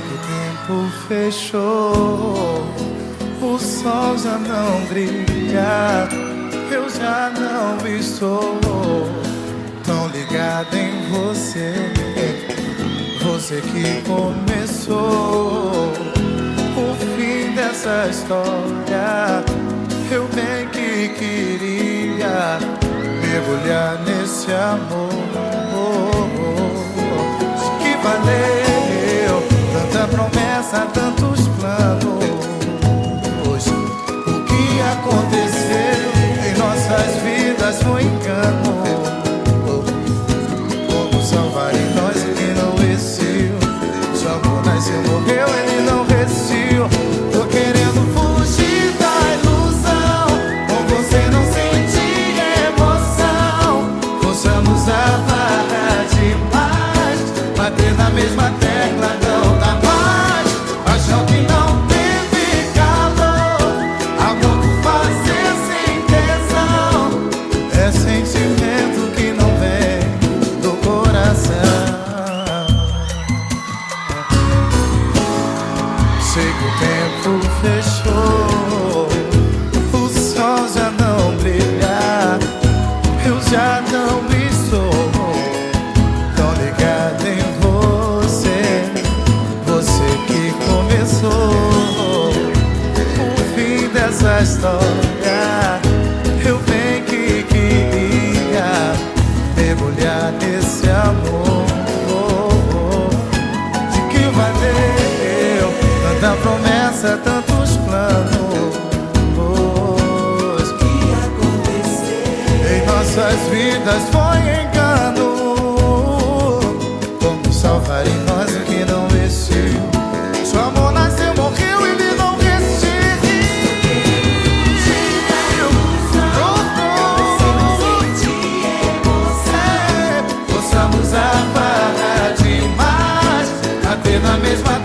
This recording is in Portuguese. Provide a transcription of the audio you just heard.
Que o tempo fechou, o sol já não brilha, eu já não estou tão ligado em você. Você que começou o fim dessa história, eu bem que queria mergulhar nesse amor. Promessa, tantos planos. O que aconteceu em nossas vidas foi engano. É sentimento que não vem do coração. Sei que o tempo fechou, o sol já não brilha, eu já não estou tão ligado em você, você que começou o fim dessa história. Promessa, tantos planos? que aconteceu? Em nossas vidas foi engano. Como salvar em nós o que não existiu? Seu amor nasceu, morreu, ele não resistiu. Possamos apagar demais Bater na mesma